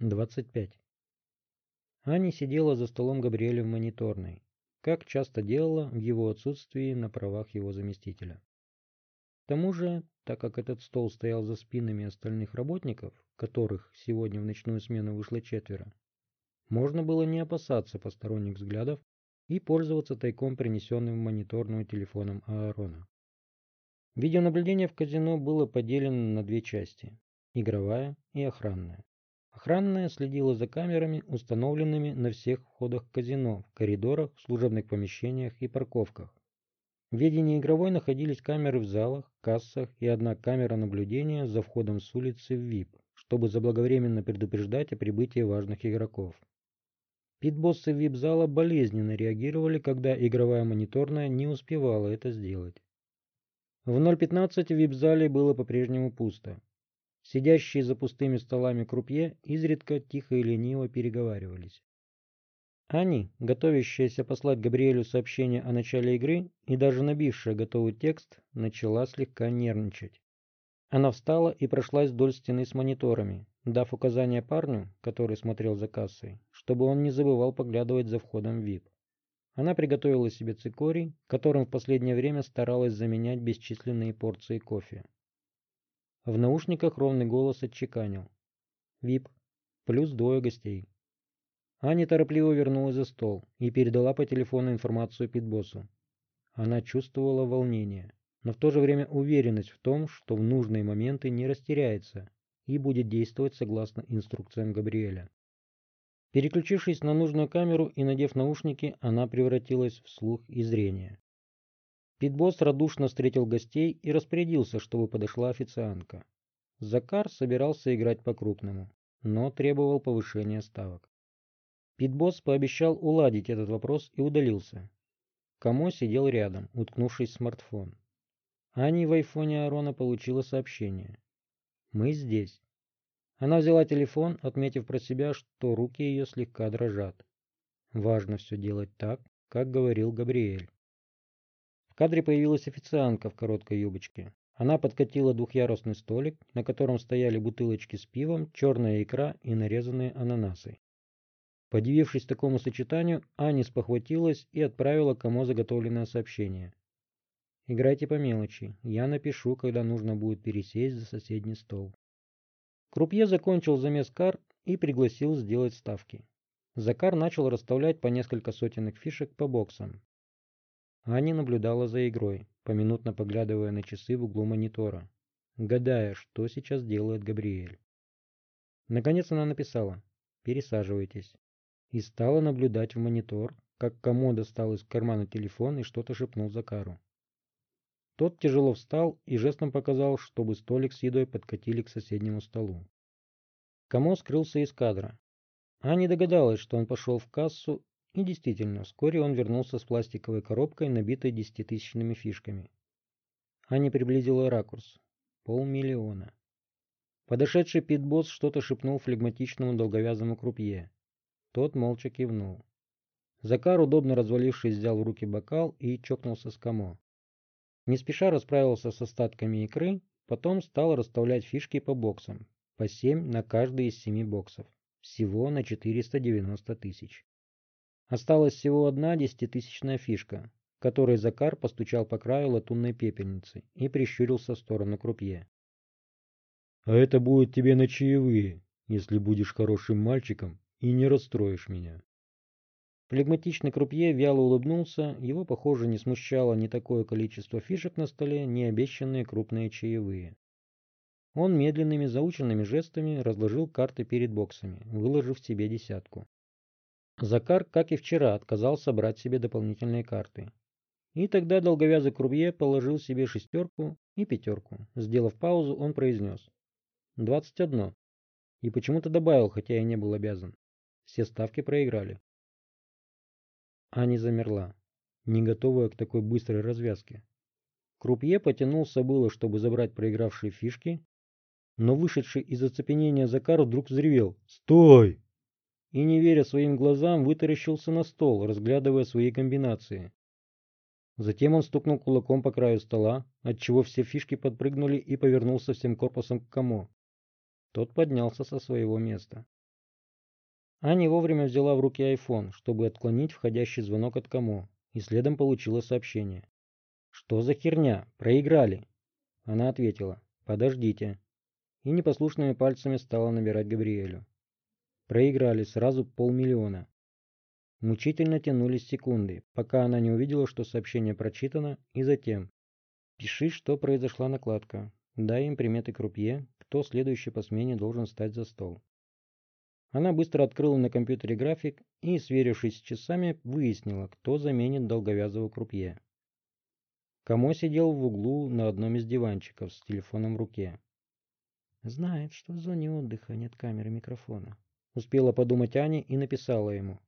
25. Аня сидела за столом Габриэля в мониторной, как часто делала в его отсутствии на правах его заместителя. К тому же, так как этот стол стоял за спинами остальных работников, которых сегодня в ночную смену вышло четверо, можно было не опасаться посторонних взглядов и пользоваться тайком принесенным в мониторную телефоном Аарона. Видеонаблюдение в казино было поделено на две части – игровая и охранная. Охранная следила за камерами, установленными на всех входах казино, в коридорах, служебных помещениях и парковках. В ведении игровой находились камеры в залах, кассах и одна камера наблюдения за входом с улицы в ВИП, чтобы заблаговременно предупреждать о прибытии важных игроков. Питбоссы вип-зала болезненно реагировали, когда игровая мониторная не успевала это сделать. В 0.15 в вип-зале было по-прежнему пусто. Сидящие за пустыми столами крупье изредка тихо и лениво переговаривались. Ани, готовящаяся послать Габриэлю сообщение о начале игры и даже набившая готовый текст, начала слегка нервничать. Она встала и прошлась вдоль стены с мониторами, дав указание парню, который смотрел за кассой, чтобы он не забывал поглядывать за входом в VIP. Она приготовила себе цикорий, которым в последнее время старалась заменять бесчисленные порции кофе. В наушниках ровный голос отчеканил. «Вип. Плюс двое гостей». Аня торопливо вернулась за стол и передала по телефону информацию Питбоссу. Она чувствовала волнение, но в то же время уверенность в том, что в нужные моменты не растеряется и будет действовать согласно инструкциям Габриэля. Переключившись на нужную камеру и надев наушники, она превратилась в слух и зрение. Питбосс радушно встретил гостей и распорядился, чтобы подошла официантка. Закар собирался играть по-крупному, но требовал повышения ставок. Питбосс пообещал уладить этот вопрос и удалился. Камо сидел рядом, уткнувшись в смартфон. Ани в айфоне Арона получила сообщение. «Мы здесь». Она взяла телефон, отметив про себя, что руки ее слегка дрожат. Важно все делать так, как говорил Габриэль. В кадре появилась официантка в короткой юбочке. Она подкатила двухъярусный столик, на котором стояли бутылочки с пивом, черная икра и нарезанные ананасы. Подивившись такому сочетанию, Аня спохватилась и отправила кому заготовленное сообщение. «Играйте по мелочи. Я напишу, когда нужно будет пересесть за соседний стол». Крупье закончил замес карт и пригласил сделать ставки. Закар начал расставлять по несколько сотенных фишек по боксам, Аня наблюдала за игрой, поминутно поглядывая на часы в углу монитора, гадая, что сейчас делает Габриэль. Наконец она написала «Пересаживайтесь» и стала наблюдать в монитор, как Камо достал из кармана телефон и что-то шепнул Закару. Тот тяжело встал и жестом показал, чтобы столик с едой подкатили к соседнему столу. Камо скрылся из кадра. Аня догадалась, что он пошел в кассу и действительно, вскоре он вернулся с пластиковой коробкой, набитой десятитысячными фишками. Аня приблизила ракурс. Полмиллиона. Подошедший питбосс что-то шепнул флегматичному долговязому крупье. Тот молча кивнул. Закар, удобно развалившись, взял в руки бокал и чокнулся с Камо. Не спеша расправился с остатками икры, потом стал расставлять фишки по боксам, по 7 на каждый из семи боксов, всего на 490 тысяч. Осталась всего одна десятитысячная фишка, которой Закар постучал по краю латунной пепельницы и прищурился в сторону крупье. «А это будет тебе на чаевые, если будешь хорошим мальчиком и не расстроишь меня». Флегматичный крупье вяло улыбнулся, его, похоже, не смущало ни такое количество фишек на столе, ни обещанные крупные чаевые. Он медленными заученными жестами разложил карты перед боксами, выложив себе десятку. Закар, как и вчера, отказался брать себе дополнительные карты. И тогда долговязый Крубье положил себе шестерку и пятерку. Сделав паузу, он произнес. «Двадцать одно». И почему-то добавил, хотя и не был обязан. Все ставки проиграли. Ани замерла, не готовая к такой быстрой развязке. Крупье потянулся было, чтобы забрать проигравшие фишки, но вышедший из оцепенения Закар вдруг взревел. «Стой!» И, не веря своим глазам, вытаращился на стол, разглядывая свои комбинации. Затем он стукнул кулаком по краю стола, отчего все фишки подпрыгнули и повернулся всем корпусом к Камо. Тот поднялся со своего места. Аня вовремя взяла в руки айфон, чтобы отклонить входящий звонок от Камо, и следом получила сообщение. «Что за херня? Проиграли!» Она ответила «Подождите» и непослушными пальцами стала набирать Габриэлю. Проиграли сразу полмиллиона. Мучительно тянулись секунды, пока она не увидела, что сообщение прочитано, и затем «Пиши, что произошла накладка. Дай им приметы крупье, кто следующий по смене должен стать за стол». Она быстро открыла на компьютере график и, сверившись с часами, выяснила, кто заменит долговязого крупье. Камо сидел в углу на одном из диванчиков с телефоном в руке. «Знает, что в зоне отдыха нет камеры микрофона», — успела подумать Аня и написала ему.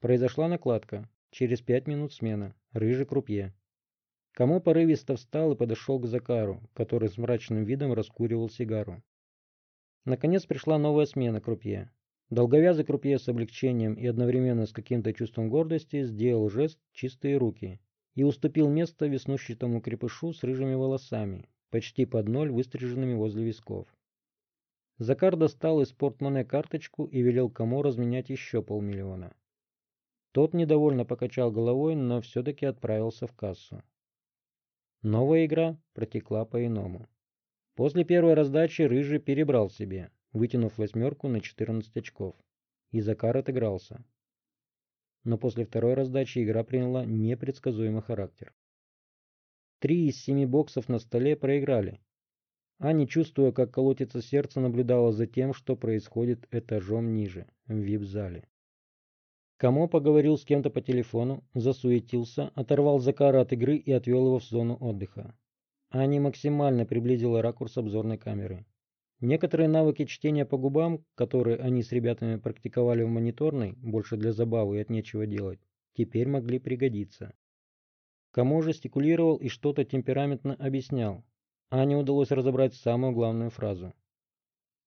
Произошла накладка. Через пять минут смена. Рыжий крупье. Кому порывисто встал и подошел к Закару, который с мрачным видом раскуривал сигару. Наконец пришла новая смена крупье. Долговязый крупье с облегчением и одновременно с каким-то чувством гордости сделал жест «чистые руки» и уступил место веснущатому крепышу с рыжими волосами, почти под ноль выстриженными возле висков. Закар достал из портмоне карточку и велел Камо разменять еще полмиллиона. Тот недовольно покачал головой, но все-таки отправился в кассу. Новая игра протекла по-иному. После первой раздачи Рыжий перебрал себе, вытянув восьмерку на 14 очков. И Закар отыгрался. Но после второй раздачи игра приняла непредсказуемый характер. Три из семи боксов на столе проиграли. Аня, чувствуя, как колотится сердце, наблюдала за тем, что происходит этажом ниже, в вип-зале. Камо поговорил с кем-то по телефону, засуетился, оторвал Закара от игры и отвел его в зону отдыха. Аня максимально приблизила ракурс обзорной камеры. Некоторые навыки чтения по губам, которые они с ребятами практиковали в мониторной, больше для забавы и от нечего делать, теперь могли пригодиться. Кому жестикулировал и что-то темпераментно объяснял. Ане удалось разобрать самую главную фразу.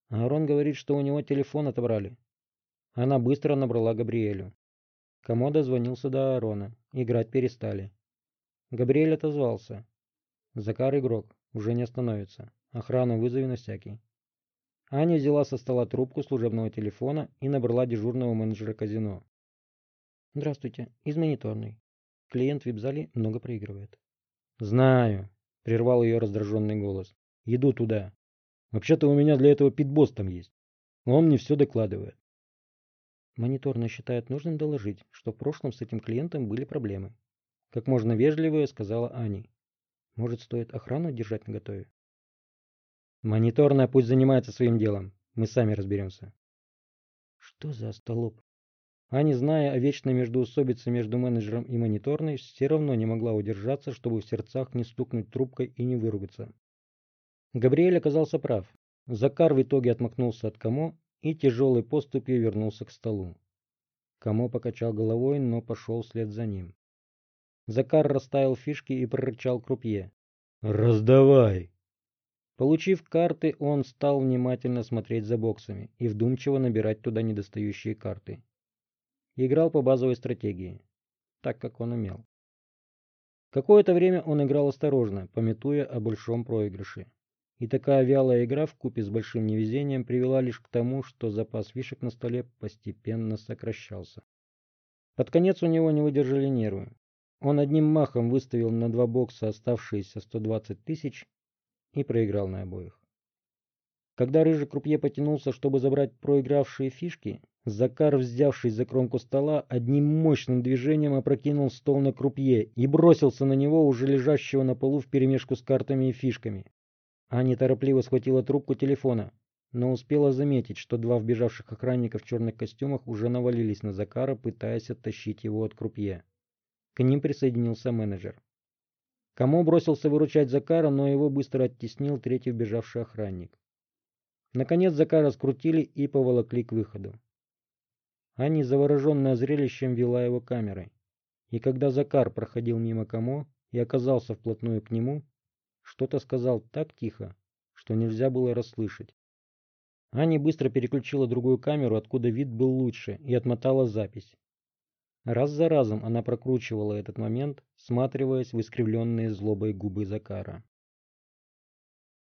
Аарон говорит, что у него телефон отобрали. Она быстро набрала Габриэлю. Кому дозвонился до Аарона. Играть перестали. Габриэль отозвался. Закар игрок. Уже не остановится. Охрану вызови на всякий. Аня взяла со стола трубку служебного телефона и набрала дежурного менеджера казино. «Здравствуйте, из мониторной. Клиент в вип-зале много проигрывает». «Знаю», — прервал ее раздраженный голос. «Иду туда. Вообще-то у меня для этого питбосс там есть. Он мне все докладывает». Мониторная считает нужным доложить, что в прошлом с этим клиентом были проблемы. Как можно вежливее сказала Ани. Может, стоит охрану держать наготове? Мониторная пусть занимается своим делом. Мы сами разберемся. Что за столоп? Аня, зная о вечной междоусобице между менеджером и мониторной, все равно не могла удержаться, чтобы в сердцах не стукнуть трубкой и не выругаться. Габриэль оказался прав. Закар в итоге отмахнулся от Камо и тяжелой поступью вернулся к столу. Камо покачал головой, но пошел вслед за ним. Закар расставил фишки и прорычал крупье. «Раздавай!» Получив карты, он стал внимательно смотреть за боксами и вдумчиво набирать туда недостающие карты. Играл по базовой стратегии, так как он умел. Какое-то время он играл осторожно, пометуя о большом проигрыше. И такая вялая игра в купе с большим невезением привела лишь к тому, что запас фишек на столе постепенно сокращался. Под конец у него не выдержали нервы. Он одним махом выставил на два бокса оставшиеся 120 тысяч и проиграл на обоих. Когда рыжий крупье потянулся, чтобы забрать проигравшие фишки, Закар, взявшись за кромку стола, одним мощным движением опрокинул стол на крупье и бросился на него, уже лежащего на полу вперемешку с картами и фишками. Аня торопливо схватила трубку телефона, но успела заметить, что два вбежавших охранника в черных костюмах уже навалились на Закара, пытаясь оттащить его от крупье. К ним присоединился менеджер. Кому бросился выручать Закара, но его быстро оттеснил третий вбежавший охранник. Наконец Закара скрутили и поволокли к выходу. Ани, завороженная зрелищем, вела его камерой. И когда Закар проходил мимо Камо и оказался вплотную к нему, что-то сказал так тихо, что нельзя было расслышать. Ани быстро переключила другую камеру, откуда вид был лучше, и отмотала запись. Раз за разом она прокручивала этот момент, всматриваясь в искривленные злобой губы Закара.